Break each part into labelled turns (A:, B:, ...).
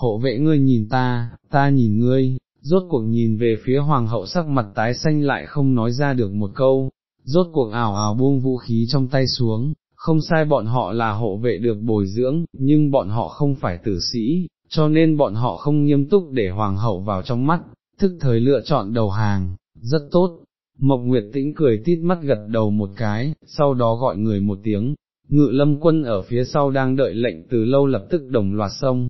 A: hộ vệ ngươi nhìn ta, ta nhìn ngươi, rốt cuộc nhìn về phía hoàng hậu sắc mặt tái xanh lại không nói ra được một câu, rốt cuộc ảo ảo buông vũ khí trong tay xuống, không sai bọn họ là hộ vệ được bồi dưỡng, nhưng bọn họ không phải tử sĩ, cho nên bọn họ không nghiêm túc để hoàng hậu vào trong mắt, thức thời lựa chọn đầu hàng, rất tốt. Mộc Nguyệt Tĩnh cười tít mắt gật đầu một cái, sau đó gọi người một tiếng, ngự lâm quân ở phía sau đang đợi lệnh từ lâu lập tức đồng loạt sông,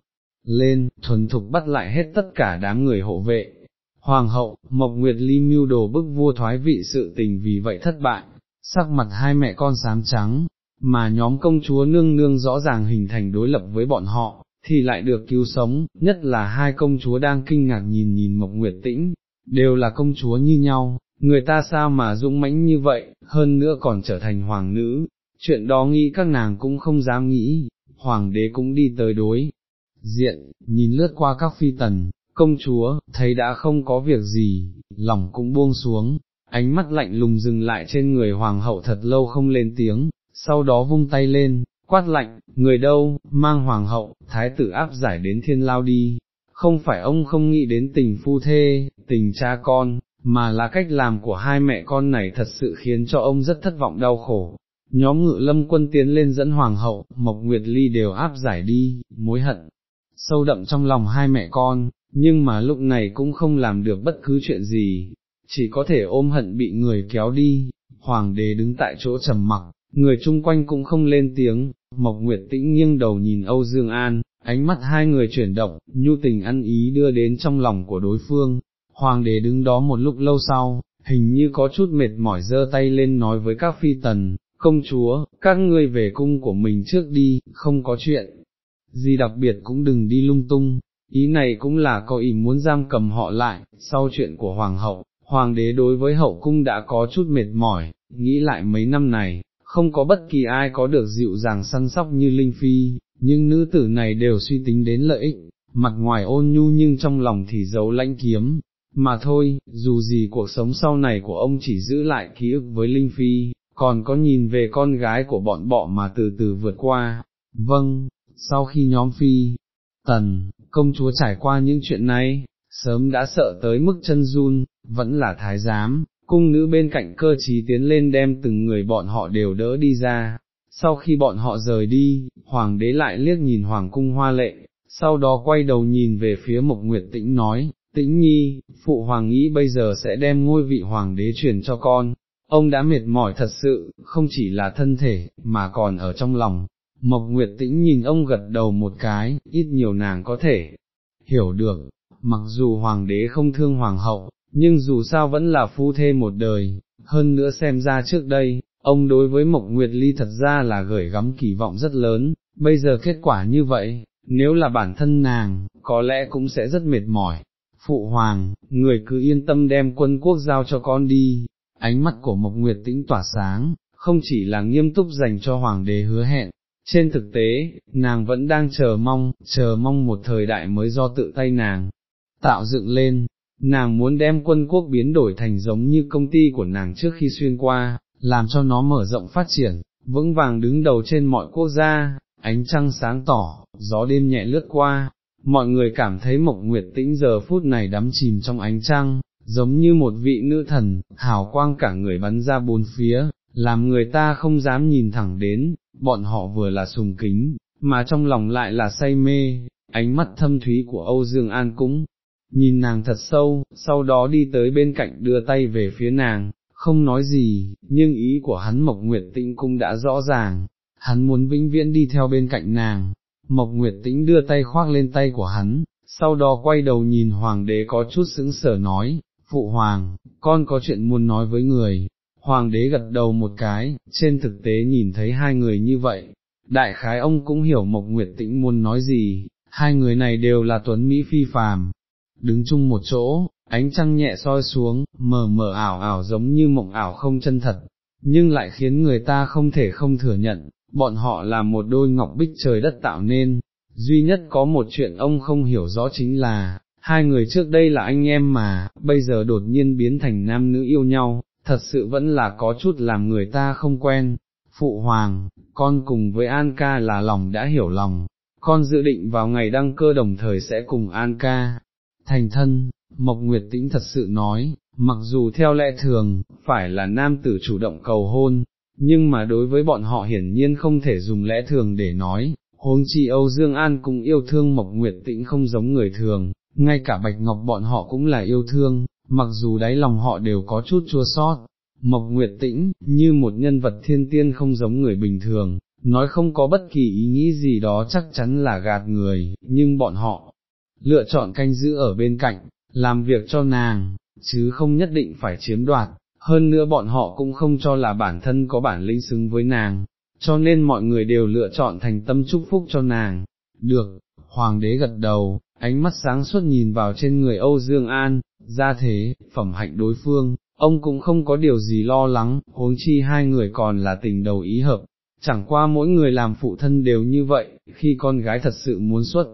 A: lên, thuần thục bắt lại hết tất cả đám người hộ vệ. Hoàng hậu, Mộc Nguyệt Ly mưu đồ bức vua thoái vị sự tình vì vậy thất bại, sắc mặt hai mẹ con sám trắng, mà nhóm công chúa nương nương rõ ràng hình thành đối lập với bọn họ, thì lại được cứu sống, nhất là hai công chúa đang kinh ngạc nhìn nhìn Mộc Nguyệt Tĩnh, đều là công chúa như nhau, người ta sao mà dũng mãnh như vậy, hơn nữa còn trở thành hoàng nữ, chuyện đó nghĩ các nàng cũng không dám nghĩ, hoàng đế cũng đi tới đối. Diện, nhìn lướt qua các phi tần, công chúa, thấy đã không có việc gì, lòng cũng buông xuống, ánh mắt lạnh lùng dừng lại trên người hoàng hậu thật lâu không lên tiếng, sau đó vung tay lên, quát lạnh, người đâu, mang hoàng hậu, thái tử áp giải đến thiên lao đi, không phải ông không nghĩ đến tình phu thê, tình cha con, mà là cách làm của hai mẹ con này thật sự khiến cho ông rất thất vọng đau khổ. Nhóm ngự lâm quân tiến lên dẫn hoàng hậu, Mộc Nguyệt Ly đều áp giải đi, mối hận, sâu đậm trong lòng hai mẹ con, nhưng mà lúc này cũng không làm được bất cứ chuyện gì, chỉ có thể ôm hận bị người kéo đi, hoàng đế đứng tại chỗ trầm mặc, người chung quanh cũng không lên tiếng, Mộc Nguyệt tĩnh nghiêng đầu nhìn Âu Dương An, ánh mắt hai người chuyển động, nhu tình ăn ý đưa đến trong lòng của đối phương, hoàng đế đứng đó một lúc lâu sau, hình như có chút mệt mỏi giơ tay lên nói với các phi tần, công chúa, các ngươi về cung của mình trước đi, không có chuyện, gì đặc biệt cũng đừng đi lung tung, ý này cũng là có ý muốn giam cầm họ lại, sau chuyện của hoàng hậu, hoàng đế đối với hậu cung đã có chút mệt mỏi, nghĩ lại mấy năm này, không có bất kỳ ai có được dịu dàng săn sóc như Linh Phi, nhưng nữ tử này đều suy tính đến lợi ích, mặt ngoài ôn nhu nhưng trong lòng thì giấu lãnh kiếm, mà thôi, dù gì cuộc sống sau này của ông chỉ giữ lại ký ức với Linh Phi, còn có nhìn về con gái của bọn bọ mà từ từ vượt qua, vâng, sau khi nhóm Phi, Tần, công chúa trải qua những chuyện này, sớm đã sợ tới mức chân run, vẫn là thái giám, cung nữ bên cạnh cơ trí tiến lên đem từng người bọn họ đều đỡ đi ra. Sau khi bọn họ rời đi, hoàng đế lại liếc nhìn hoàng cung hoa lệ, sau đó quay đầu nhìn về phía Mộc Nguyệt Tĩnh nói, Tĩnh Nhi, phụ hoàng nghĩ bây giờ sẽ đem ngôi vị hoàng đế truyền cho con, ông đã mệt mỏi thật sự, không chỉ là thân thể, mà còn ở trong lòng. Mộc Nguyệt Tĩnh nhìn ông gật đầu một cái, ít nhiều nàng có thể hiểu được, mặc dù hoàng đế không thương hoàng hậu, nhưng dù sao vẫn là phu thê một đời, hơn nữa xem ra trước đây, ông đối với Mộc Nguyệt Ly thật ra là gửi gắm kỳ vọng rất lớn, bây giờ kết quả như vậy, nếu là bản thân nàng, có lẽ cũng sẽ rất mệt mỏi. Phụ hoàng, người cứ yên tâm đem quân quốc giao cho con đi, ánh mắt của Mộc Nguyệt tĩnh tỏa sáng, không chỉ là nghiêm túc dành cho hoàng đế hứa hẹn, trên thực tế, nàng vẫn đang chờ mong, chờ mong một thời đại mới do tự tay nàng tạo dựng lên, nàng muốn đem quân quốc biến đổi thành giống như công ty của nàng trước khi xuyên qua, làm cho nó mở rộng phát triển, vững vàng đứng đầu trên mọi quốc gia, ánh trăng sáng tỏ, gió đêm nhẹ lướt qua, mọi người cảm thấy mộc nguyệt tĩnh giờ phút này đắm chìm trong ánh trăng, giống như một vị nữ thần, hào quang cả người bắn ra bốn phía, làm người ta không dám nhìn thẳng đến, bọn họ vừa là sùng kính, mà trong lòng lại là say mê, ánh mắt thâm thúy của Âu Dương An cũng nhìn nàng thật sâu, sau đó đi tới bên cạnh đưa tay về phía nàng, không nói gì, nhưng ý của hắn Mộc Nguyệt Tĩnh cũng đã rõ ràng, hắn muốn vĩnh viễn đi theo bên cạnh nàng, Mộc Nguyệt Tĩnh đưa tay khoác lên tay của hắn, sau đó quay đầu nhìn Hoàng đế có chút sững sờ nói, Phụ Hoàng, con có chuyện muốn nói với người, Hoàng đế gật đầu một cái, trên thực tế nhìn thấy hai người như vậy, đại khái ông cũng hiểu Mộc Nguyệt Tĩnh muốn nói gì, hai người này đều là tuấn Mỹ phi phàm, đứng chung một chỗ, ánh trăng nhẹ soi xuống, mờ mờ ảo ảo giống như mộng ảo không chân thật, nhưng lại khiến người ta không thể không thừa nhận, bọn họ là một đôi ngọc bích trời đất tạo nên, duy nhất có một chuyện ông không hiểu rõ chính là, hai người trước đây là anh em mà, bây giờ đột nhiên biến thành nam nữ yêu nhau, thật sự vẫn là có chút làm người ta không quen. Phụ hoàng, con cùng với An ca là lòng đã hiểu lòng, con dự định vào ngày đăng cơ đồng thời sẽ cùng An ca, thành thân, Mộc Nguyệt Tĩnh thật sự nói, mặc dù theo lẽ thường, phải là nam tử chủ động cầu hôn, nhưng mà đối với bọn họ hiển nhiên không thể dùng lẽ thường để nói, huống chi Âu Dương An cũng yêu thương Mộc Nguyệt Tĩnh không giống người thường, ngay cả Bạch Ngọc bọn họ cũng là yêu thương, mặc dù đáy lòng họ đều có chút chua sót. Mộc Nguyệt Tĩnh, như một nhân vật thiên tiên không giống người bình thường, nói không có bất kỳ ý nghĩ gì đó chắc chắn là gạt người, nhưng bọn họ lựa chọn canh giữ ở bên cạnh, làm việc cho nàng, chứ không nhất định phải chiếm đoạt, hơn nữa bọn họ cũng không cho là bản thân có bản lĩnh xứng với nàng, cho nên mọi người đều lựa chọn thành tâm chúc phúc cho nàng. Được, hoàng đế gật đầu, ánh mắt sáng suốt nhìn vào trên người Âu Dương An, ra thế, phẩm hạnh đối phương, ông cũng không có điều gì lo lắng, huống chi hai người còn là tình đầu ý hợp, chẳng qua mỗi người làm phụ thân đều như vậy, khi con gái thật sự muốn xuất,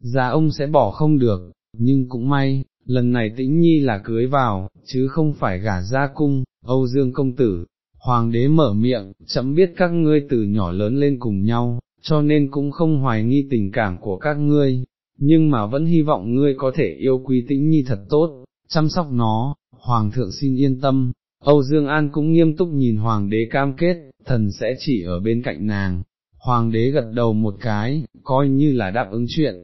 A: ra ông sẽ bỏ không được, nhưng cũng may, lần này tĩnh nhi là cưới vào, chứ không phải gả ra cung, Âu Dương công tử, hoàng đế mở miệng, chậm biết các ngươi từ nhỏ lớn lên cùng nhau, cho nên cũng không hoài nghi tình cảm của các ngươi, nhưng mà vẫn hy vọng ngươi có thể yêu quý tĩnh nhi thật tốt, chăm sóc nó, hoàng thượng xin yên tâm. Âu Dương An cũng nghiêm túc nhìn hoàng đế cam kết, thần sẽ chỉ ở bên cạnh nàng. Hoàng đế gật đầu một cái, coi như là đáp ứng chuyện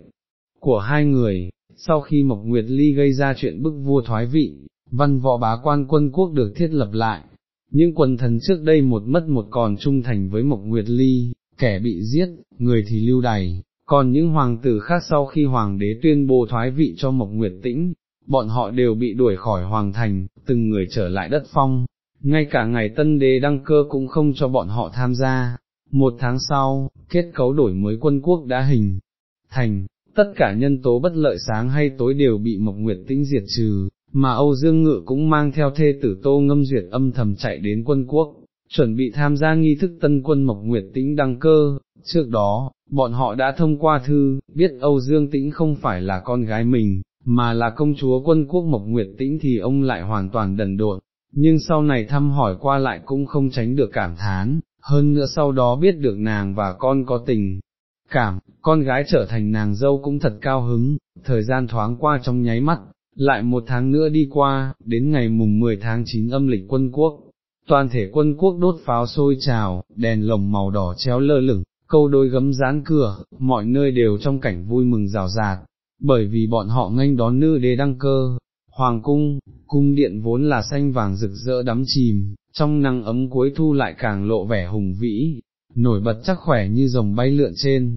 A: của hai người, sau khi Mộc Nguyệt Ly gây ra chuyện bức vua thoái vị, văn võ bá quan quân quốc được thiết lập lại, những quần thần trước đây một mất một còn trung thành với Mộc Nguyệt Ly, kẻ bị giết, người thì lưu đày, còn những hoàng tử khác sau khi hoàng đế tuyên bố thoái vị cho Mộc Nguyệt Tĩnh, bọn họ đều bị đuổi khỏi hoàng thành, từng người trở lại đất phong, ngay cả ngày tân đế đăng cơ cũng không cho bọn họ tham gia. Một tháng sau, kết cấu đổi mới quân quốc đã hình thành, tất cả nhân tố bất lợi sáng hay tối đều bị Mộc Nguyệt Tĩnh diệt trừ, mà Âu Dương Ngự cũng mang theo thê tử Tô Ngâm Duyệt âm thầm chạy đến quân quốc, chuẩn bị tham gia nghi thức tân quân Mộc Nguyệt Tĩnh đăng cơ. Trước đó, bọn họ đã thông qua thư, biết Âu Dương Tĩnh không phải là con gái mình, mà là công chúa quân quốc Mộc Nguyệt Tĩnh thì ông lại hoàn toàn đần độn, nhưng sau này thăm hỏi qua lại cũng không tránh được cảm thán, hơn nữa sau đó biết được nàng và con có tình, cảm, con gái trở thành nàng dâu cũng thật cao hứng, thời gian thoáng qua trong nháy mắt, lại một tháng nữa đi qua, đến ngày mùng 10 tháng 9 âm lịch quân quốc, toàn thể quân quốc đốt pháo sôi trào, đèn lồng màu đỏ treo lơ lửng, câu đôi gấm dán cửa, mọi nơi đều trong cảnh vui mừng rào rạt, bởi vì bọn họ nghênh đón nữ đế đăng cơ. Hoàng cung, cung điện vốn là xanh vàng rực rỡ đắm chìm, trong nắng ấm cuối thu lại càng lộ vẻ hùng vĩ, nổi bật chắc khỏe như rồng bay lượn trên,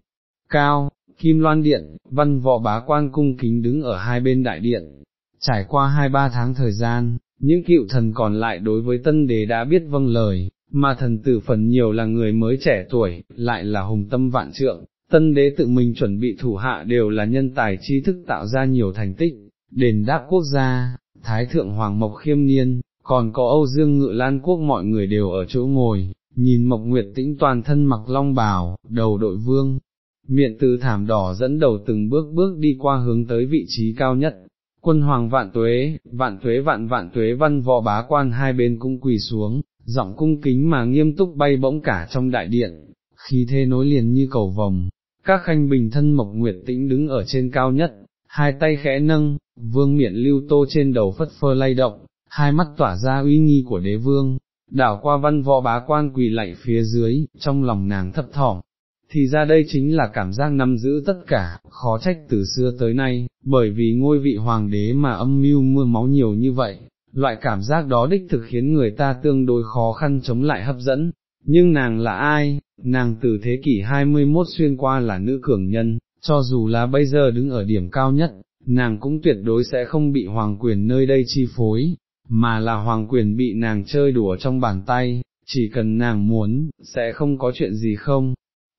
A: cao, kim loan điện, văn võ bá quan cung kính đứng ở hai bên đại điện, trải qua hai ba tháng thời gian, những cựu thần còn lại đối với tân đế đã biết vâng lời, mà thần tử phần nhiều là người mới trẻ tuổi, lại là hùng tâm vạn trượng, tân đế tự mình chuẩn bị thủ hạ đều là nhân tài trí thức tạo ra nhiều thành tích, đền đáp quốc gia, thái thượng hoàng mộc khiêm niên, còn có Âu Dương Ngự Lan Quốc mọi người đều ở chỗ ngồi, nhìn Mộc Nguyệt Tĩnh toàn thân mặc long bào, đầu đội vương, miệng từ thảm đỏ dẫn đầu từng bước bước đi qua hướng tới vị trí cao nhất. Quân hoàng vạn tuế, vạn tuế vạn vạn tuế văn võ bá quan hai bên cũng quỳ xuống, giọng cung kính mà nghiêm túc bay bỗng cả trong đại điện, khí thế nối liền như cầu vòng, các khanh bình thân mộc nguyệt tĩnh đứng ở trên cao nhất, hai tay khẽ nâng, vương miệng lưu tô trên đầu phất phơ lay động, hai mắt tỏa ra uy nghi của đế vương, đảo qua văn võ bá quan quỳ lạy phía dưới, trong lòng nàng thấp thỏm. Thì ra đây chính là cảm giác nắm giữ tất cả, khó trách từ xưa tới nay, bởi vì ngôi vị hoàng đế mà âm mưu mưa máu nhiều như vậy, loại cảm giác đó đích thực khiến người ta tương đối khó khăn chống lại hấp dẫn. Nhưng nàng là ai? Nàng từ thế kỷ 21 xuyên qua là nữ cường nhân, cho dù là bây giờ đứng ở điểm cao nhất, nàng cũng tuyệt đối sẽ không bị hoàng quyền nơi đây chi phối, mà là hoàng quyền bị nàng chơi đùa trong bàn tay, chỉ cần nàng muốn, sẽ không có chuyện gì không.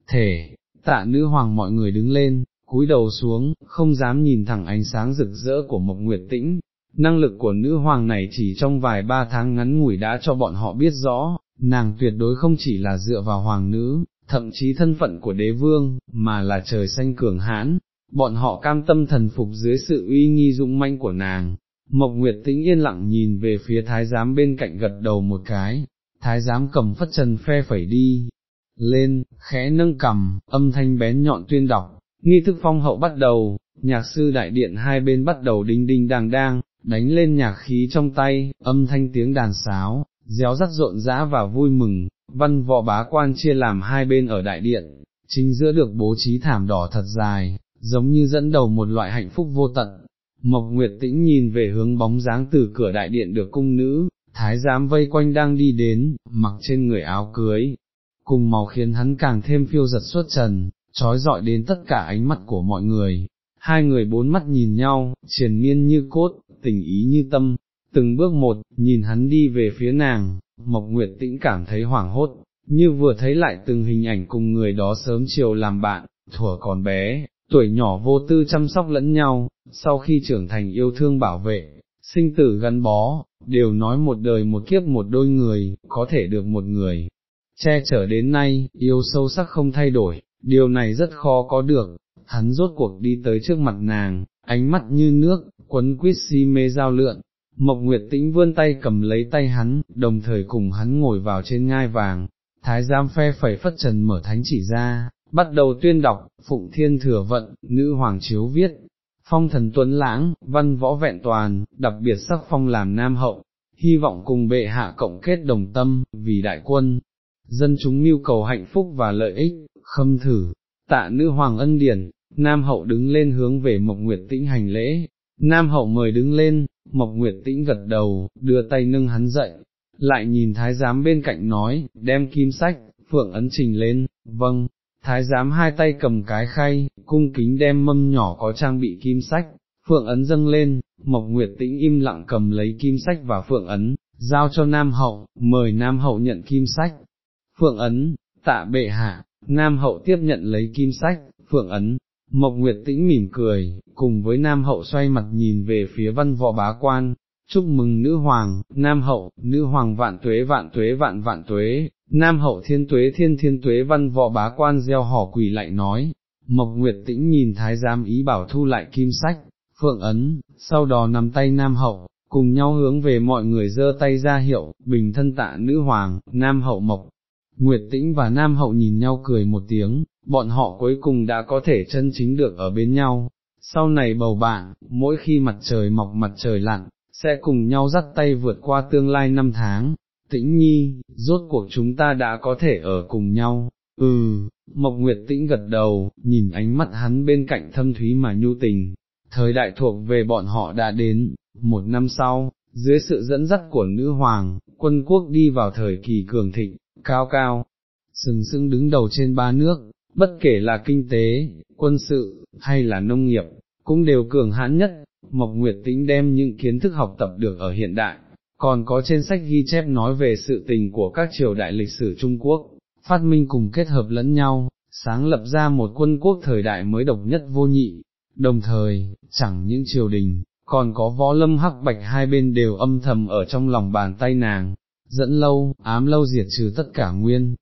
A: Thể, tạ nữ hoàng mọi người đứng lên, cúi đầu xuống, không dám nhìn thẳng ánh sáng rực rỡ của Mộc Nguyệt Tĩnh. Năng lực của nữ hoàng này chỉ trong vài ba tháng ngắn ngủi đã cho bọn họ biết rõ, nàng tuyệt đối không chỉ là dựa vào hoàng nữ, thậm chí thân phận của đế vương, mà là trời xanh cường hãn, bọn họ cam tâm thần phục dưới sự uy nghi dũng manh của nàng, Mộc Nguyệt tĩnh yên lặng nhìn về phía thái giám bên cạnh gật đầu một cái, thái giám cầm phất trần phe phẩy đi, lên, khẽ nâng cầm, âm thanh bén nhọn tuyên đọc, nghi thức phong hậu bắt đầu, nhạc sư đại điện hai bên bắt đầu đinh đinh đang đang, đánh lên nhạc khí trong tay, âm thanh tiếng đàn sáo, réo rắt rộn rã và vui mừng, văn võ bá quan chia làm hai bên ở đại điện, chính giữa được bố trí thảm đỏ thật dài, giống như dẫn đầu một loại hạnh phúc vô tận. Mộc Nguyệt Tĩnh nhìn về hướng bóng dáng từ cửa đại điện được cung nữ, thái giám vây quanh đang đi đến, mặc trên người áo cưới, cùng màu khiến hắn càng thêm phiêu giật suốt trần, trói dọi đến tất cả ánh mắt của mọi người. Hai người bốn mắt nhìn nhau, triền miên như cốt, tình ý như tâm, từng bước một, nhìn hắn đi về phía nàng, Mộc Nguyệt Tĩnh cảm thấy hoảng hốt, như vừa thấy lại từng hình ảnh cùng người đó sớm chiều làm bạn, thuở còn bé, tuổi nhỏ vô tư chăm sóc lẫn nhau, sau khi trưởng thành yêu thương bảo vệ, sinh tử gắn bó, đều nói một đời một kiếp một đôi người, có thể được một người, che chở đến nay, yêu sâu sắc không thay đổi, điều này rất khó có được, hắn rốt cuộc đi tới trước mặt nàng, ánh mắt như nước, quấn quýt si mê giao lượn, Mộc Nguyệt Tĩnh vươn tay cầm lấy tay hắn, đồng thời cùng hắn ngồi vào trên ngai vàng, thái giám phe phẩy phất trần mở thánh chỉ ra, bắt đầu tuyên đọc, Phụng Thiên Thừa Vận, Nữ Hoàng Chiếu viết, phong thần tuấn lãng, văn võ vẹn toàn, đặc biệt sắc phong làm nam hậu, hy vọng cùng bệ hạ cộng kết đồng tâm, vì đại quân, dân chúng mưu cầu hạnh phúc và lợi ích, khâm thử, tạ nữ hoàng ân điển, nam hậu đứng lên hướng về Mộc Nguyệt Tĩnh hành lễ, nam hậu mời đứng lên, Mộc Nguyệt Tĩnh gật đầu, đưa tay nâng hắn dậy, lại nhìn thái giám bên cạnh nói, đem kim sách, phượng ấn trình lên, vâng, thái giám hai tay cầm cái khay, cung kính đem mâm nhỏ có trang bị kim sách, phượng ấn dâng lên, Mộc Nguyệt Tĩnh im lặng cầm lấy kim sách và phượng ấn, giao cho Nam Hậu, mời Nam Hậu nhận kim sách, phượng ấn, tạ bệ hạ, Nam Hậu tiếp nhận lấy kim sách, phượng ấn, Mộc Nguyệt Tĩnh mỉm cười, cùng với Nam Hậu xoay mặt nhìn về phía văn võ bá quan, chúc mừng nữ hoàng, Nam Hậu, nữ hoàng vạn tuế vạn tuế vạn vạn tuế, Nam Hậu thiên tuế thiên thiên tuế văn võ bá quan gieo hò quỳ lại nói, Mộc Nguyệt Tĩnh nhìn thái giám ý bảo thu lại kim sách, phượng ấn, sau đó nắm tay Nam Hậu, cùng nhau hướng về mọi người giơ tay ra hiệu, bình thân tạ nữ hoàng, Nam Hậu Mộc. Nguyệt Tĩnh và Nam Hậu nhìn nhau cười một tiếng, bọn họ cuối cùng đã có thể chân chính được ở bên nhau. Sau này bầu bạn, mỗi khi mặt trời mọc mặt trời lặn, sẽ cùng nhau dắt tay vượt qua tương lai năm tháng. Tĩnh nhi, rốt cuộc chúng ta đã có thể ở cùng nhau. Ừ, Mộc Nguyệt Tĩnh gật đầu, nhìn ánh mắt hắn bên cạnh thâm thúy mà nhu tình. Thời đại thuộc về bọn họ đã đến, một năm sau, dưới sự dẫn dắt của nữ hoàng, quân quốc đi vào thời kỳ cường thịnh, cao cao, sừng sững đứng đầu trên ba nước, bất kể là kinh tế, quân sự, hay là nông nghiệp, cũng đều cường hãn nhất, Mộc Nguyệt Tĩnh đem những kiến thức học tập được ở hiện đại, còn có trên sách ghi chép nói về sự tình của các triều đại lịch sử Trung Quốc, phát minh cùng kết hợp lẫn nhau, sáng lập ra một quân quốc thời đại mới độc nhất vô nhị, đồng thời, chẳng những triều đình, còn có võ lâm hắc bạch hai bên đều âm thầm ở trong lòng bàn tay nàng, dẫn lâu, ám lâu diệt trừ tất cả nguyên,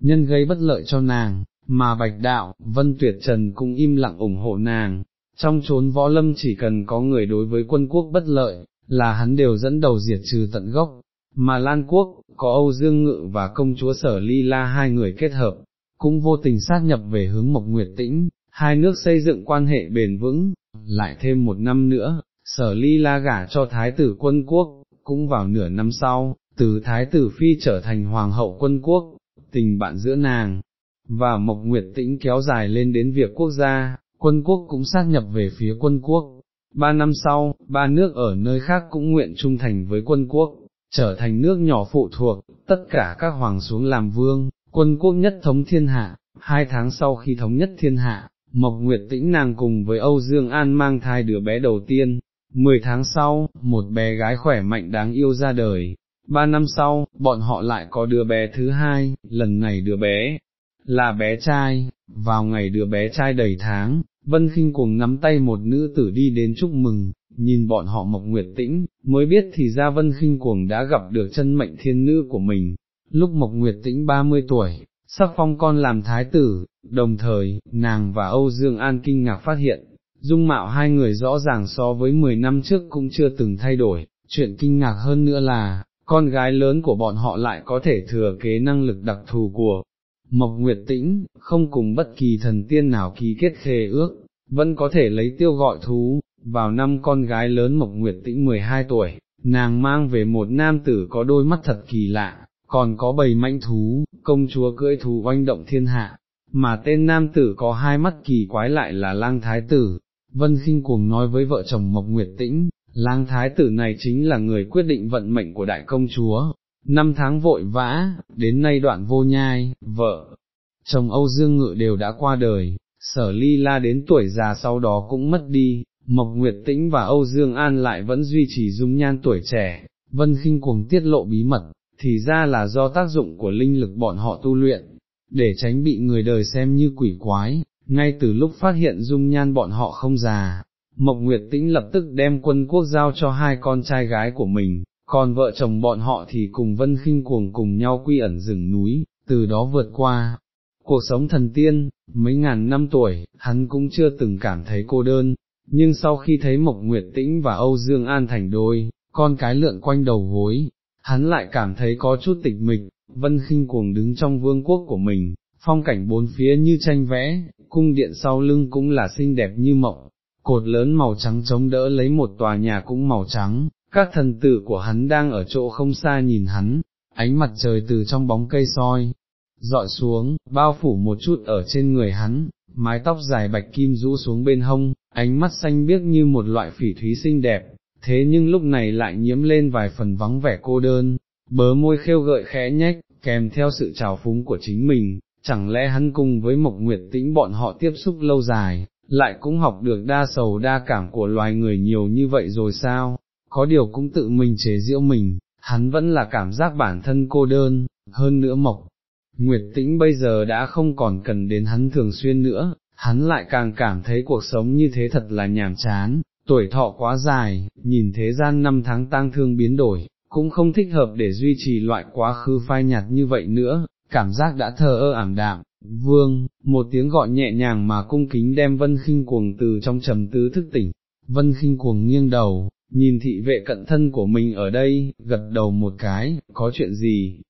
A: nhân gây bất lợi cho nàng, mà bạch đạo, vân tuyệt trần cũng im lặng ủng hộ nàng, trong chốn võ lâm chỉ cần có người đối với quân quốc bất lợi, là hắn đều dẫn đầu diệt trừ tận gốc, mà Lan Quốc, có Âu Dương Ngự và công chúa Sở Ly La hai người kết hợp, cũng vô tình sát nhập về hướng Mộc Nguyệt Tĩnh, hai nước xây dựng quan hệ bền vững, lại thêm một năm nữa, Sở Ly La gả cho Thái tử quân quốc, cũng vào nửa năm sau, từ Thái tử Phi trở thành Hoàng hậu quân quốc, tình bạn giữa nàng, và Mộc Nguyệt Tĩnh kéo dài lên đến việc quốc gia, quân quốc cũng sát nhập về phía quân quốc. Ba năm sau, ba nước ở nơi khác cũng nguyện trung thành với quân quốc, trở thành nước nhỏ phụ thuộc, tất cả các hoàng xuống làm vương, quân quốc nhất thống thiên hạ, hai tháng sau khi thống nhất thiên hạ, Mộc Nguyệt Tĩnh nàng cùng với Âu Dương An mang thai đứa bé đầu tiên, mười tháng sau, một bé gái khỏe mạnh đáng yêu ra đời, ba năm sau, bọn họ lại có đứa bé thứ hai, lần này đứa bé, là bé trai, vào ngày đứa bé trai đầy tháng, Vân khinh cuồng nắm tay một nữ tử đi đến chúc mừng, nhìn bọn họ mộc nguyệt tĩnh, mới biết thì ra Vân khinh cuồng đã gặp được chân mệnh thiên nữ của mình, lúc mộc nguyệt tĩnh 30 tuổi, sắc phong con làm thái tử, đồng thời, nàng và Âu Dương An kinh ngạc phát hiện, dung mạo hai người rõ ràng so với 10 năm trước cũng chưa từng thay đổi, chuyện kinh ngạc hơn nữa là, con gái lớn của bọn họ lại có thể thừa kế năng lực đặc thù của Mộc Nguyệt Tĩnh, không cùng bất kỳ thần tiên nào ký kết khề ước, vẫn có thể lấy tiêu gọi thú, vào năm con gái lớn Mộc Nguyệt Tĩnh 12 tuổi, nàng mang về một nam tử có đôi mắt thật kỳ lạ, còn có bầy mãnh thú, công chúa cưỡi thú oanh động thiên hạ, mà tên nam tử có hai mắt kỳ quái lại là lang thái tử. Vân khinh cuồng nói với vợ chồng Mộc Nguyệt Tĩnh, lang thái tử này chính là người quyết định vận mệnh của đại công chúa, năm tháng vội vã, đến nay đoạn vô nhai, vợ, chồng Âu Dương Ngự đều đã qua đời, sở ly la đến tuổi già sau đó cũng mất đi, Mộc Nguyệt Tĩnh và Âu Dương An lại vẫn duy trì dung nhan tuổi trẻ, vân khinh cuồng tiết lộ bí mật, thì ra là do tác dụng của linh lực bọn họ tu luyện, để tránh bị người đời xem như quỷ quái, ngay từ lúc phát hiện dung nhan bọn họ không già. Mộc Nguyệt Tĩnh lập tức đem quân quốc giao cho hai con trai gái của mình, còn vợ chồng bọn họ thì cùng Vân Khinh Cuồng cùng nhau quy ẩn rừng núi, từ đó vượt qua. Cuộc sống thần tiên, mấy ngàn năm tuổi, hắn cũng chưa từng cảm thấy cô đơn, nhưng sau khi thấy Mộc Nguyệt Tĩnh và Âu Dương An thành đôi, con cái lượn quanh đầu gối, hắn lại cảm thấy có chút tịch mịch, Vân Khinh Cuồng đứng trong vương quốc của mình, phong cảnh bốn phía như tranh vẽ, cung điện sau lưng cũng là xinh đẹp như mộng, cột lớn màu trắng chống đỡ lấy một tòa nhà cũng màu trắng, các thần tử của hắn đang ở chỗ không xa nhìn hắn, ánh mặt trời từ trong bóng cây soi, dọi xuống, bao phủ một chút ở trên người hắn, mái tóc dài bạch kim rũ xuống bên hông, ánh mắt xanh biếc như một loại phỉ thúy xinh đẹp, thế nhưng lúc này lại nhiễm lên vài phần vắng vẻ cô đơn, bớ môi khêu gợi khẽ nhách, kèm theo sự trào phúng của chính mình, chẳng lẽ hắn cùng với Mộc Nguyệt Tĩnh bọn họ tiếp xúc lâu dài, lại cũng học được đa sầu đa cảm của loài người nhiều như vậy rồi sao, có điều cũng tự mình chế giễu mình, hắn vẫn là cảm giác bản thân cô đơn, hơn nữa Mộc. Nguyệt Tĩnh bây giờ đã không còn cần đến hắn thường xuyên nữa, hắn lại càng cảm thấy cuộc sống như thế thật là nhàm chán, tuổi thọ quá dài, nhìn thế gian năm tháng tang thương biến đổi, cũng không thích hợp để duy trì loại quá khứ phai nhạt như vậy nữa, cảm giác đã thờ ơ ảm đạm. Vương, một tiếng gọi nhẹ nhàng mà cung kính đem vân khinh cuồng từ trong trầm tứ thức tỉnh, vân khinh cuồng nghiêng đầu, nhìn thị vệ cận thân của mình ở đây, gật đầu một cái, có chuyện gì?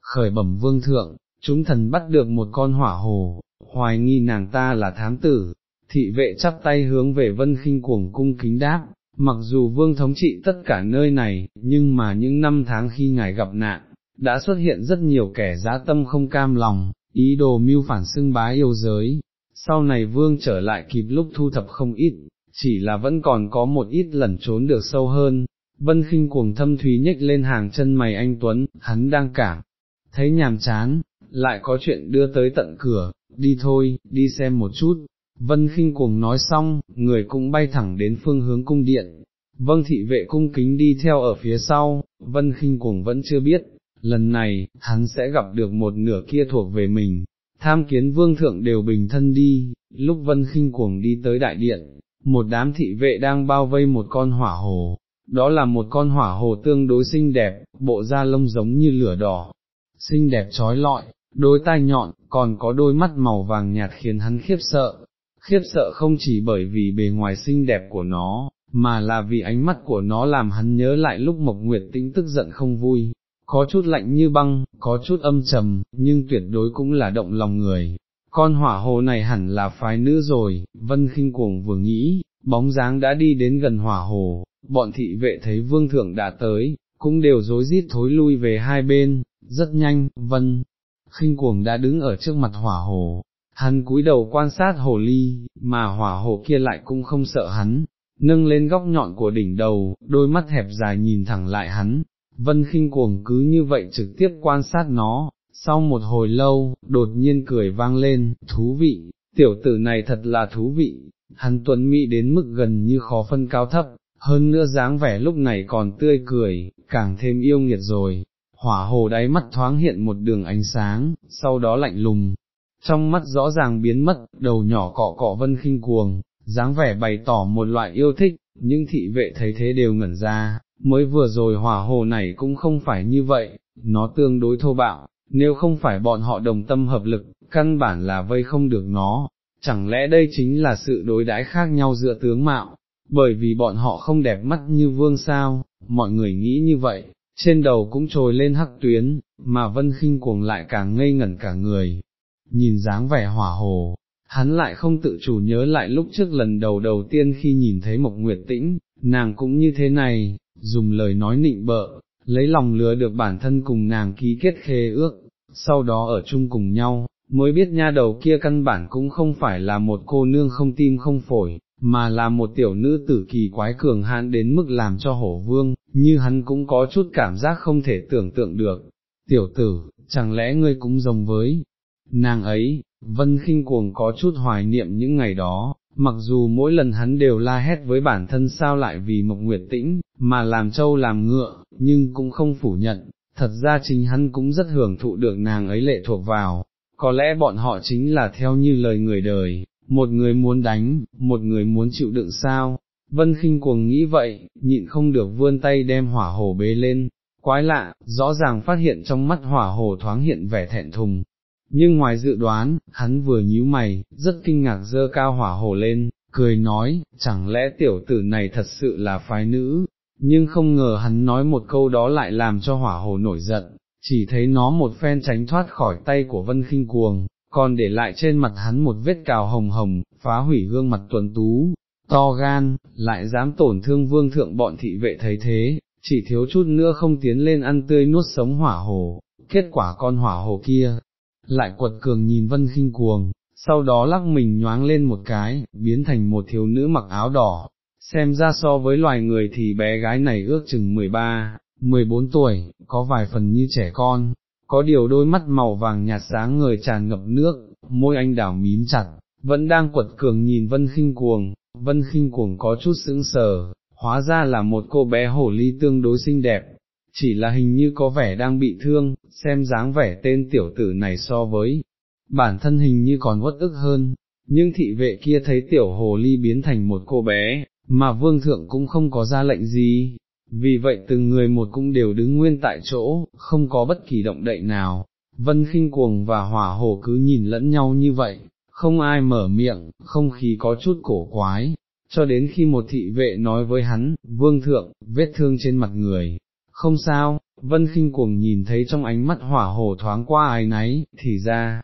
A: Khởi bẩm vương thượng, chúng thần bắt được một con hỏa hồ, hoài nghi nàng ta là thám tử, thị vệ chắp tay hướng về vân khinh cuồng cung kính đáp, mặc dù vương thống trị tất cả nơi này, nhưng mà những năm tháng khi ngài gặp nạn, đã xuất hiện rất nhiều kẻ giá tâm không cam lòng, ý đồ mưu phản xưng bá yêu giới, sau này vương trở lại kịp lúc thu thập không ít, chỉ là vẫn còn có một ít lẩn trốn được sâu hơn. Vân khinh cuồng thâm thúy nhếch lên hàng chân mày anh Tuấn, hắn đang cảm, thấy nhàm chán, lại có chuyện đưa tới tận cửa, đi thôi, đi xem một chút, Vân khinh cuồng nói xong, người cũng bay thẳng đến phương hướng cung điện, vâng thị vệ cung kính đi theo ở phía sau, Vân khinh cuồng vẫn chưa biết, lần này, hắn sẽ gặp được một nửa kia thuộc về mình, tham kiến vương thượng đều bình thân đi, lúc Vân khinh cuồng đi tới đại điện, một đám thị vệ đang bao vây một con hỏa hồ, đó là một con hỏa hồ tương đối xinh đẹp, bộ da lông giống như lửa đỏ, xinh đẹp trói lọi, đôi tai nhọn, còn có đôi mắt màu vàng nhạt khiến hắn khiếp sợ, khiếp sợ không chỉ bởi vì bề ngoài xinh đẹp của nó, mà là vì ánh mắt của nó làm hắn nhớ lại lúc Mộc Nguyệt Tĩnh tức giận không vui, có chút lạnh như băng, có chút âm trầm, nhưng tuyệt đối cũng là động lòng người. Con hỏa hồ này hẳn là phái nữ rồi, vân khinh cuồng vừa nghĩ, bóng dáng đã đi đến gần hỏa hồ, bọn thị vệ thấy vương thượng đã tới, cũng đều rối rít thối lui về hai bên, rất nhanh, vân, khinh cuồng đã đứng ở trước mặt hỏa hồ, hắn cúi đầu quan sát hồ ly, mà hỏa hồ kia lại cũng không sợ hắn, nâng lên góc nhọn của đỉnh đầu, đôi mắt hẹp dài nhìn thẳng lại hắn, vân khinh cuồng cứ như vậy trực tiếp quan sát nó, sau một hồi lâu, đột nhiên cười vang lên, thú vị, tiểu tử này thật là thú vị, hắn tuấn mỹ đến mức gần như khó phân cao thấp, hơn nữa dáng vẻ lúc này còn tươi cười, càng thêm yêu nghiệt rồi, hỏa hồ đáy mắt thoáng hiện một đường ánh sáng, sau đó lạnh lùng, trong mắt rõ ràng biến mất, đầu nhỏ cọ cọ vân khinh cuồng, dáng vẻ bày tỏ một loại yêu thích, nhưng thị vệ thấy thế đều ngẩn ra, mới vừa rồi hỏa hồ này cũng không phải như vậy, nó tương đối thô bạo, nếu không phải bọn họ đồng tâm hợp lực, căn bản là vây không được nó, chẳng lẽ đây chính là sự đối đãi khác nhau giữa tướng mạo, bởi vì bọn họ không đẹp mắt như vương sao, mọi người nghĩ như vậy, trên đầu cũng trồi lên hắc tuyến, mà vân khinh cuồng lại càng ngây ngẩn cả người, nhìn dáng vẻ hỏa hồ, hắn lại không tự chủ nhớ lại lúc trước lần đầu đầu tiên khi nhìn thấy Mộc Nguyệt Tĩnh, nàng cũng như thế này, dùng lời nói nịnh bợ, lấy lòng lừa được bản thân cùng nàng ký kết khê ước, sau đó ở chung cùng nhau, mới biết nha đầu kia căn bản cũng không phải là một cô nương không tim không phổi, mà là một tiểu nữ tử kỳ quái cường hạn đến mức làm cho hổ vương, như hắn cũng có chút cảm giác không thể tưởng tượng được. Tiểu tử, chẳng lẽ ngươi cũng giống với nàng ấy, vân khinh cuồng có chút hoài niệm những ngày đó, mặc dù mỗi lần hắn đều la hét với bản thân sao lại vì Mộc Nguyệt Tĩnh, mà làm trâu làm ngựa, nhưng cũng không phủ nhận, thật ra chính hắn cũng rất hưởng thụ được nàng ấy lệ thuộc vào, có lẽ bọn họ chính là theo như lời người đời, một người muốn đánh, một người muốn chịu đựng sao. Vân khinh cuồng nghĩ vậy, nhịn không được vươn tay đem hỏa hồ bế lên, quái lạ, rõ ràng phát hiện trong mắt hỏa hồ thoáng hiện vẻ thẹn thùng, nhưng ngoài dự đoán, hắn vừa nhíu mày, rất kinh ngạc dơ cao hỏa hồ lên, cười nói, chẳng lẽ tiểu tử này thật sự là phái nữ, nhưng không ngờ hắn nói một câu đó lại làm cho hỏa hồ nổi giận, chỉ thấy nó một phen tránh thoát khỏi tay của vân khinh cuồng, còn để lại trên mặt hắn một vết cào hồng hồng, phá hủy gương mặt tuấn tú, to gan, lại dám tổn thương vương thượng bọn thị vệ thấy thế, chỉ thiếu chút nữa không tiến lên ăn tươi nuốt sống hỏa hồ, kết quả con hỏa hồ kia, lại quật cường nhìn vân khinh cuồng, sau đó lắc mình nhoáng lên một cái, biến thành một thiếu nữ mặc áo đỏ, xem ra so với loài người thì bé gái này ước chừng 13, 14 tuổi, có vài phần như trẻ con, có điều đôi mắt màu vàng nhạt sáng người tràn ngập nước, môi anh đảo mím chặt, vẫn đang quật cường nhìn vân khinh cuồng, vân khinh cuồng có chút sững sờ, hóa ra là một cô bé hổ ly tương đối xinh đẹp, chỉ là hình như có vẻ đang bị thương, xem dáng vẻ tên tiểu tử này so với bản thân hình như còn uất ức hơn, nhưng thị vệ kia thấy tiểu hồ ly biến thành một cô bé, mà vương thượng cũng không có ra lệnh gì, vì vậy từng người một cũng đều đứng nguyên tại chỗ, không có bất kỳ động đậy nào, vân khinh cuồng và hỏa hồ cứ nhìn lẫn nhau như vậy, không ai mở miệng, không khí có chút cổ quái, cho đến khi một thị vệ nói với hắn, vương thượng, vết thương trên mặt người, không sao, vân khinh cuồng nhìn thấy trong ánh mắt hỏa hồ thoáng qua ai nấy, thì ra,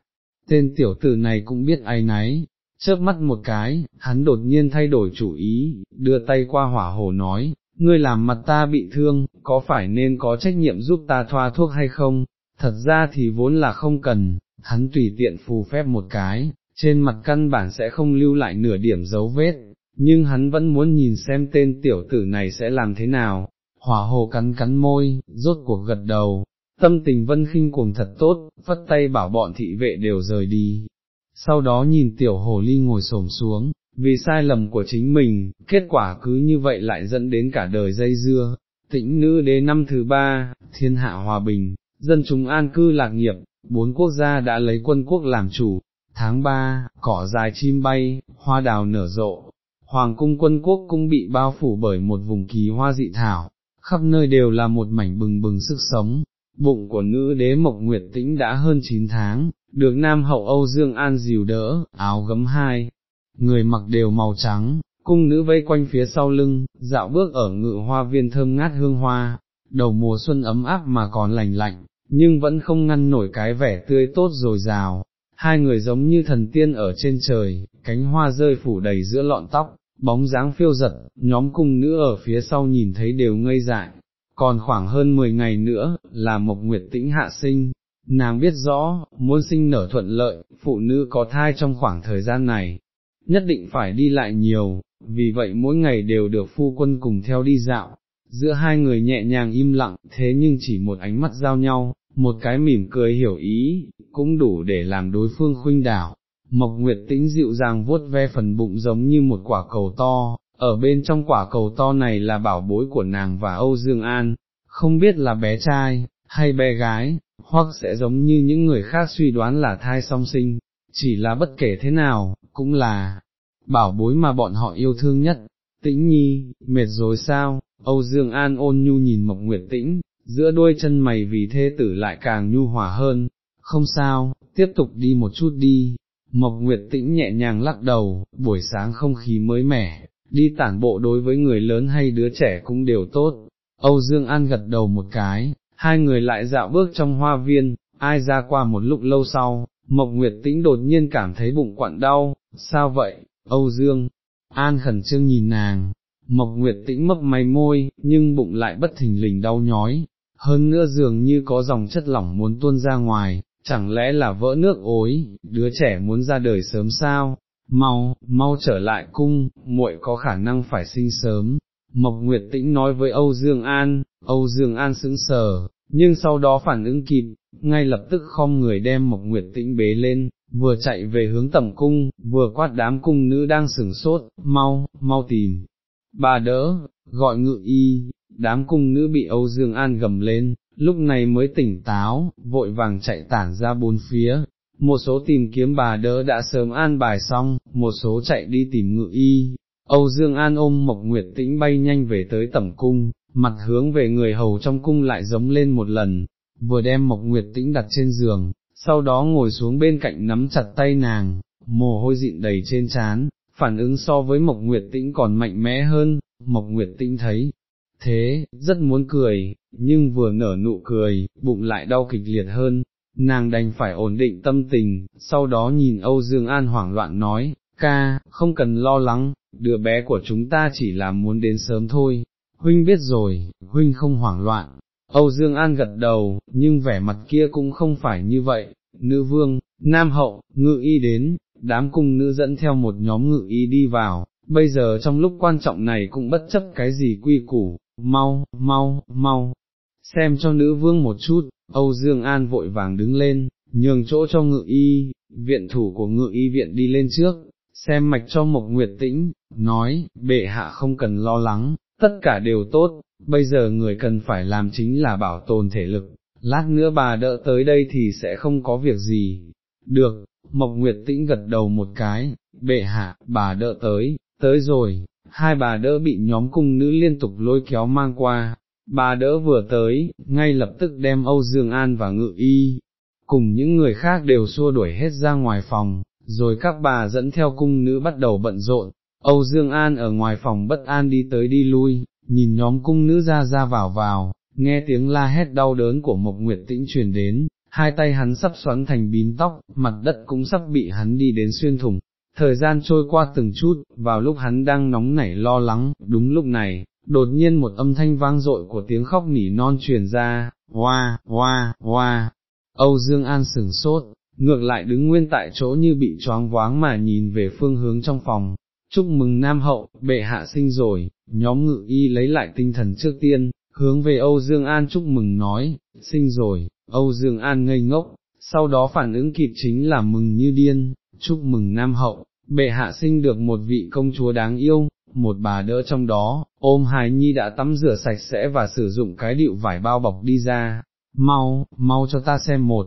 A: tên tiểu tử này cũng biết ai nấy, chớp mắt một cái, hắn đột nhiên thay đổi chủ ý, đưa tay qua hỏa hồ nói, ngươi làm mặt ta bị thương, có phải nên có trách nhiệm giúp ta thoa thuốc hay không, thật ra thì vốn là không cần, hắn tùy tiện phù phép một cái, trên mặt căn bản sẽ không lưu lại nửa điểm dấu vết, nhưng hắn vẫn muốn nhìn xem tên tiểu tử này sẽ làm thế nào, hỏa hồ cắn cắn môi, rốt cuộc gật đầu, tâm tình vân khinh cuồng thật tốt, phất tay bảo bọn thị vệ đều rời đi. Sau đó nhìn tiểu hồ ly ngồi xổm xuống, vì sai lầm của chính mình, kết quả cứ như vậy lại dẫn đến cả đời dây dưa. Tĩnh nữ đế năm thứ ba, thiên hạ hòa bình, dân chúng an cư lạc nghiệp, bốn quốc gia đã lấy quân quốc làm chủ. Tháng ba, cỏ dài chim bay, hoa đào nở rộ, hoàng cung quân quốc cũng bị bao phủ bởi một vùng kỳ hoa dị thảo, khắp nơi đều là một mảnh bừng bừng sức sống, bụng của nữ đế Mộc Nguyệt Tĩnh đã hơn 9 tháng, được Nam Hậu Âu Dương An dìu đỡ, áo gấm hai, người mặc đều màu trắng, cung nữ vây quanh phía sau lưng, dạo bước ở ngự hoa viên thơm ngát hương hoa, đầu mùa xuân ấm áp mà còn lành lạnh, nhưng vẫn không ngăn nổi cái vẻ tươi tốt rồi rào, hai người giống như thần tiên ở trên trời, cánh hoa rơi phủ đầy giữa lọn tóc, bóng dáng phiêu giật, nhóm cung nữ ở phía sau nhìn thấy đều ngây dại, còn khoảng hơn 10 ngày nữa, là Mộc Nguyệt Tĩnh hạ sinh, nàng biết rõ, muốn sinh nở thuận lợi, phụ nữ có thai trong khoảng thời gian này, nhất định phải đi lại nhiều, vì vậy mỗi ngày đều được phu quân cùng theo đi dạo, giữa hai người nhẹ nhàng im lặng, thế nhưng chỉ một ánh mắt giao nhau, một cái mỉm cười hiểu ý, cũng đủ để làm đối phương khuynh đảo. Mộc Nguyệt tĩnh dịu dàng vuốt ve phần bụng giống như một quả cầu to, ở bên trong quả cầu to này là bảo bối của nàng và Âu Dương An, không biết là bé trai, hay bé gái, hoặc sẽ giống như những người khác suy đoán là thai song sinh, chỉ là bất kể thế nào, cũng là bảo bối mà bọn họ yêu thương nhất. Tĩnh nhi, mệt rồi sao, Âu Dương An ôn nhu nhìn Mộc Nguyệt Tĩnh, giữa đuôi chân mày vì thê tử lại càng nhu hòa hơn, không sao, tiếp tục đi một chút đi. Mộc Nguyệt Tĩnh nhẹ nhàng lắc đầu, buổi sáng không khí mới mẻ, đi tản bộ đối với người lớn hay đứa trẻ cũng đều tốt. Âu Dương An gật đầu một cái, hai người lại dạo bước trong hoa viên, ai ra qua một lúc lâu sau, Mộc Nguyệt Tĩnh đột nhiên cảm thấy bụng quặn đau, sao vậy, Âu Dương, An khẩn trương nhìn nàng, Mộc Nguyệt Tĩnh mấp máy môi, nhưng bụng lại bất thình lình đau nhói, hơn nữa dường như có dòng chất lỏng muốn tuôn ra ngoài, chẳng lẽ là vỡ nước ối, đứa trẻ muốn ra đời sớm sao, mau, mau trở lại cung, muội có khả năng phải sinh sớm. Mộc Nguyệt Tĩnh nói với Âu Dương An, Âu Dương An sững sờ, nhưng sau đó phản ứng kịp, ngay lập tức không người đem Mộc Nguyệt Tĩnh bế lên, vừa chạy về hướng tầm cung, vừa quát đám cung nữ đang sửng sốt, mau, mau tìm. Bà đỡ, gọi ngự y, đám cung nữ bị Âu Dương An gầm lên, lúc này mới tỉnh táo, vội vàng chạy tản ra bốn phía, một số tìm kiếm bà đỡ đã sớm an bài xong, một số chạy đi tìm ngự y. Âu Dương An ôm Mộc Nguyệt Tĩnh bay nhanh về tới tẩm cung, mặt hướng về người hầu trong cung lại giống lên một lần, vừa đem Mộc Nguyệt Tĩnh đặt trên giường, sau đó ngồi xuống bên cạnh nắm chặt tay nàng, mồ hôi dịn đầy trên trán, phản ứng so với Mộc Nguyệt Tĩnh còn mạnh mẽ hơn, Mộc Nguyệt Tĩnh thấy, thế, rất muốn cười, nhưng vừa nở nụ cười, bụng lại đau kịch liệt hơn, nàng đành phải ổn định tâm tình, sau đó nhìn Âu Dương An hoảng loạn nói, ca, không cần lo lắng, đứa bé của chúng ta chỉ là muốn đến sớm thôi, huynh biết rồi, huynh không hoảng loạn. Âu Dương An gật đầu, nhưng vẻ mặt kia cũng không phải như vậy, nữ vương, nam hậu, ngự y đến, đám cung nữ dẫn theo một nhóm ngự y đi vào, bây giờ trong lúc quan trọng này cũng bất chấp cái gì quy củ, mau, mau, mau, xem cho nữ vương một chút, Âu Dương An vội vàng đứng lên, nhường chỗ cho ngự y, viện thủ của ngự y viện đi lên trước, xem mạch cho Mộc Nguyệt Tĩnh, nói, bệ hạ không cần lo lắng, tất cả đều tốt, bây giờ người cần phải làm chính là bảo tồn thể lực, lát nữa bà đỡ tới đây thì sẽ không có việc gì. Được, Mộc Nguyệt Tĩnh gật đầu một cái, bệ hạ, bà đỡ tới, tới rồi, hai bà đỡ bị nhóm cung nữ liên tục lôi kéo mang qua, bà đỡ vừa tới, ngay lập tức đem Âu Dương An và Ngự Y, cùng những người khác đều xua đuổi hết ra ngoài phòng, rồi các bà dẫn theo cung nữ bắt đầu bận rộn, Âu Dương An ở ngoài phòng bất an đi tới đi lui, nhìn nhóm cung nữ ra ra vào vào, nghe tiếng la hét đau đớn của Mộc Nguyệt Tĩnh truyền đến, hai tay hắn sắp xoắn thành bím tóc, mặt đất cũng sắp bị hắn đi đến xuyên thủng. Thời gian trôi qua từng chút, vào lúc hắn đang nóng nảy lo lắng, đúng lúc này, đột nhiên một âm thanh vang dội của tiếng khóc nỉ non truyền ra, hoa, hoa, hoa, Âu Dương An sừng sốt, ngược lại đứng nguyên tại chỗ như bị choáng váng mà nhìn về phương hướng trong phòng, chúc mừng Nam Hậu, bệ hạ sinh rồi, nhóm ngự y lấy lại tinh thần trước tiên, hướng về Âu Dương An chúc mừng nói, sinh rồi, Âu Dương An ngây ngốc, sau đó phản ứng kịp chính là mừng như điên, chúc mừng Nam Hậu, bệ hạ sinh được một vị công chúa đáng yêu, một bà đỡ trong đó, ôm hài nhi đã tắm rửa sạch sẽ và sử dụng cái điệu vải bao bọc đi ra, mau, mau cho ta xem một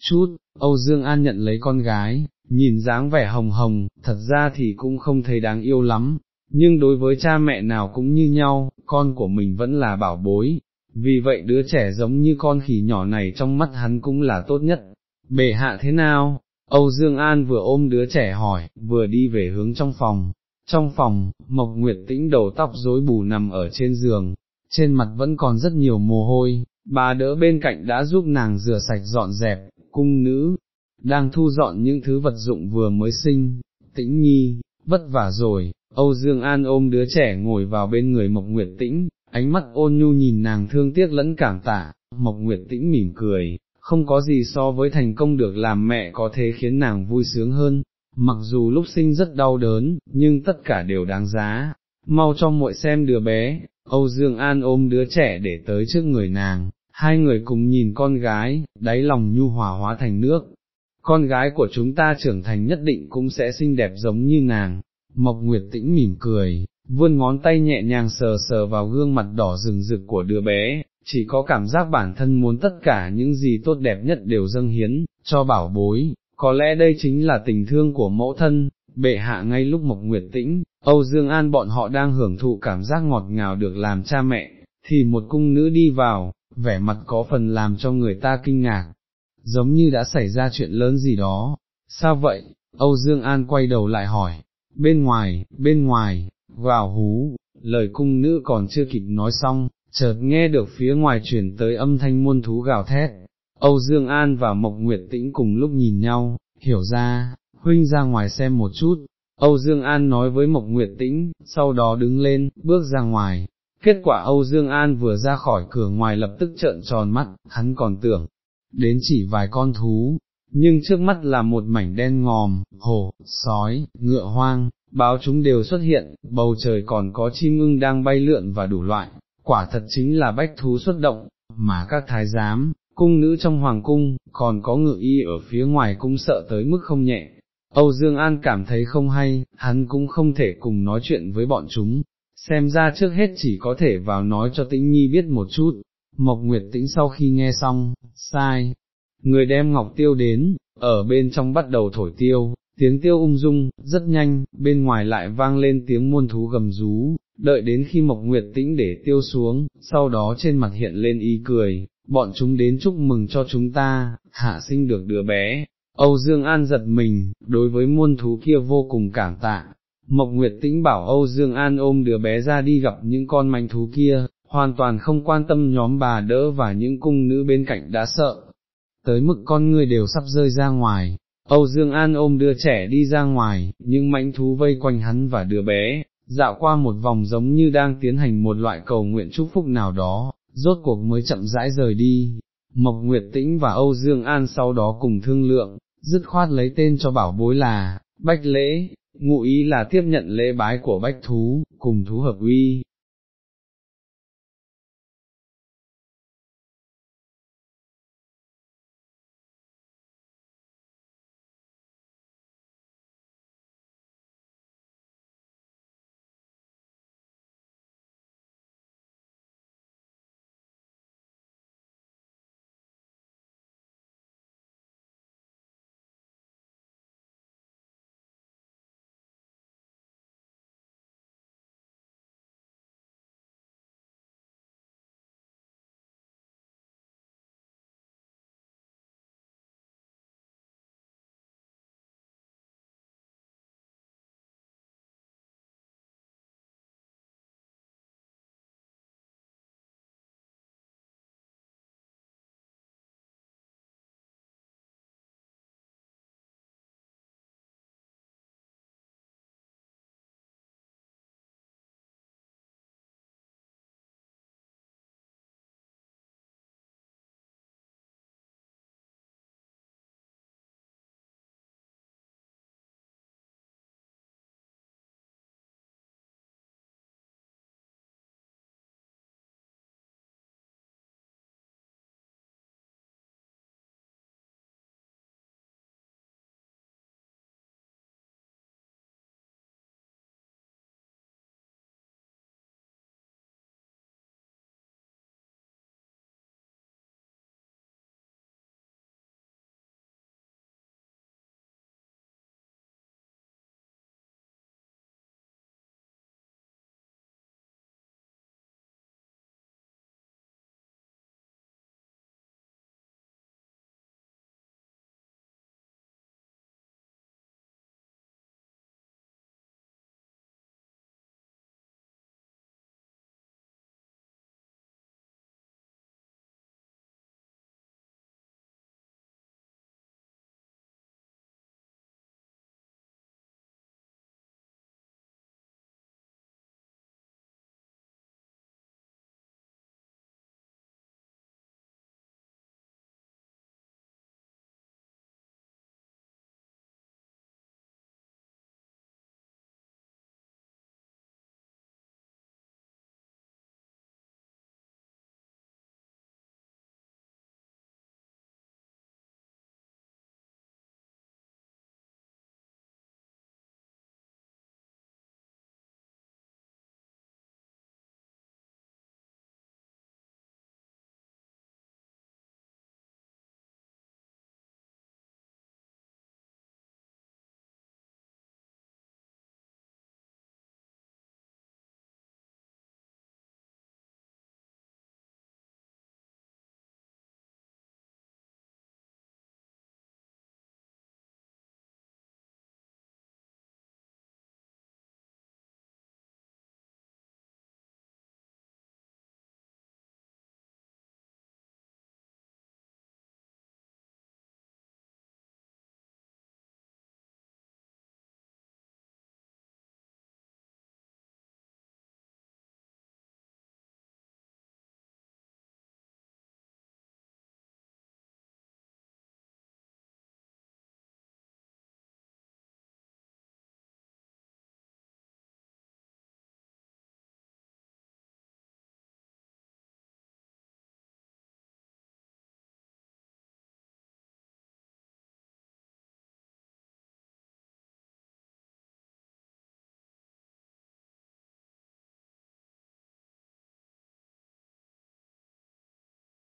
A: chút, Âu Dương An nhận lấy con gái, nhìn dáng vẻ hồng hồng, thật ra thì cũng không thấy đáng yêu lắm, nhưng đối với cha mẹ nào cũng như nhau, con của mình vẫn là bảo bối, vì vậy đứa trẻ giống như con khỉ nhỏ này trong mắt hắn cũng là tốt nhất. Bệ hạ thế nào? Âu Dương An vừa ôm đứa trẻ hỏi, vừa đi về hướng trong phòng. Trong phòng, Mộc Nguyệt Tĩnh đầu tóc rối bù nằm ở trên giường, trên mặt vẫn còn rất nhiều mồ hôi, bà đỡ bên cạnh đã giúp nàng rửa sạch dọn dẹp, cung nữ, đang thu dọn những thứ vật dụng vừa mới sinh, tĩnh nhi, vất vả rồi, Âu Dương An ôm đứa trẻ ngồi vào bên người Mộc Nguyệt Tĩnh, ánh mắt ôn nhu nhìn nàng thương tiếc lẫn cảm tạ, Mộc Nguyệt Tĩnh mỉm cười, không có gì so với thành công được làm mẹ có thể khiến nàng vui sướng hơn, mặc dù lúc sinh rất đau đớn, nhưng tất cả đều đáng giá, mau cho muội xem đứa bé, Âu Dương An ôm đứa trẻ để tới trước người nàng, hai người cùng nhìn con gái, đáy lòng nhu hòa hóa thành nước, con gái của chúng ta trưởng thành nhất định cũng sẽ xinh đẹp giống như nàng, Mộc Nguyệt Tĩnh mỉm cười, vươn ngón tay nhẹ nhàng sờ sờ vào gương mặt đỏ rừng rực của đứa bé, chỉ có cảm giác bản thân muốn tất cả những gì tốt đẹp nhất đều dâng hiến, cho bảo bối, có lẽ đây chính là tình thương của mẫu thân, bệ hạ ngay lúc Mộc Nguyệt Tĩnh, Âu Dương An bọn họ đang hưởng thụ cảm giác ngọt ngào được làm cha mẹ, thì một cung nữ đi vào, vẻ mặt có phần làm cho người ta kinh ngạc, giống như đã xảy ra chuyện lớn gì đó, sao vậy, Âu Dương An quay đầu lại hỏi, bên ngoài, bên ngoài, vào hú, lời cung nữ còn chưa kịp nói xong, chợt nghe được phía ngoài chuyển tới âm thanh muôn thú gào thét, Âu Dương An và Mộc Nguyệt Tĩnh cùng lúc nhìn nhau, hiểu ra, huynh ra ngoài xem một chút, Âu Dương An nói với Mộc Nguyệt Tĩnh, sau đó đứng lên, bước ra ngoài. Kết quả Âu Dương An vừa ra khỏi cửa ngoài lập tức trợn tròn mắt, hắn còn tưởng, đến chỉ vài con thú, nhưng trước mắt là một mảnh đen ngòm, hổ, sói, ngựa hoang, báo chúng đều xuất hiện, bầu trời còn có chim ưng đang bay lượn và đủ loại, quả thật chính là bách thú xuất động, mà các thái giám, cung nữ trong hoàng cung, còn có ngự y ở phía ngoài cung sợ tới mức không nhẹ. Âu Dương An cảm thấy không hay, hắn cũng không thể cùng nói chuyện với bọn chúng, xem ra trước hết chỉ có thể vào nói cho tĩnh nhi biết một chút. Mộc Nguyệt Tĩnh sau khi nghe xong, sai, người đem ngọc tiêu đến, ở bên trong bắt đầu thổi tiêu, tiếng tiêu ung dung, rất nhanh, bên ngoài lại vang lên tiếng muôn thú gầm rú, đợi đến khi Mộc Nguyệt Tĩnh để tiêu xuống, sau đó trên mặt hiện lên y cười, bọn chúng đến chúc mừng cho chúng ta, hạ sinh được đứa bé. Âu Dương An giật mình, đối với muôn thú kia vô cùng cảm tạ. Mộc Nguyệt Tĩnh bảo Âu Dương An ôm đứa bé ra đi gặp những con manh thú kia, hoàn toàn không quan tâm nhóm bà đỡ và những cung nữ bên cạnh đã sợ. Tới mức con người đều sắp rơi ra ngoài, Âu Dương An ôm đứa trẻ đi ra ngoài, nhưng mãnh thú vây quanh hắn và đứa bé, dạo qua một vòng giống như đang tiến hành một loại cầu nguyện chúc phúc nào đó, rốt cuộc mới chậm rãi rời đi. Mộc Nguyệt Tĩnh và Âu Dương An sau đó cùng thương lượng, dứt khoát lấy tên cho bảo bối là, Bách Lễ, ngụ ý là tiếp nhận lễ bái của Bách Thú, cùng thú hợp uy,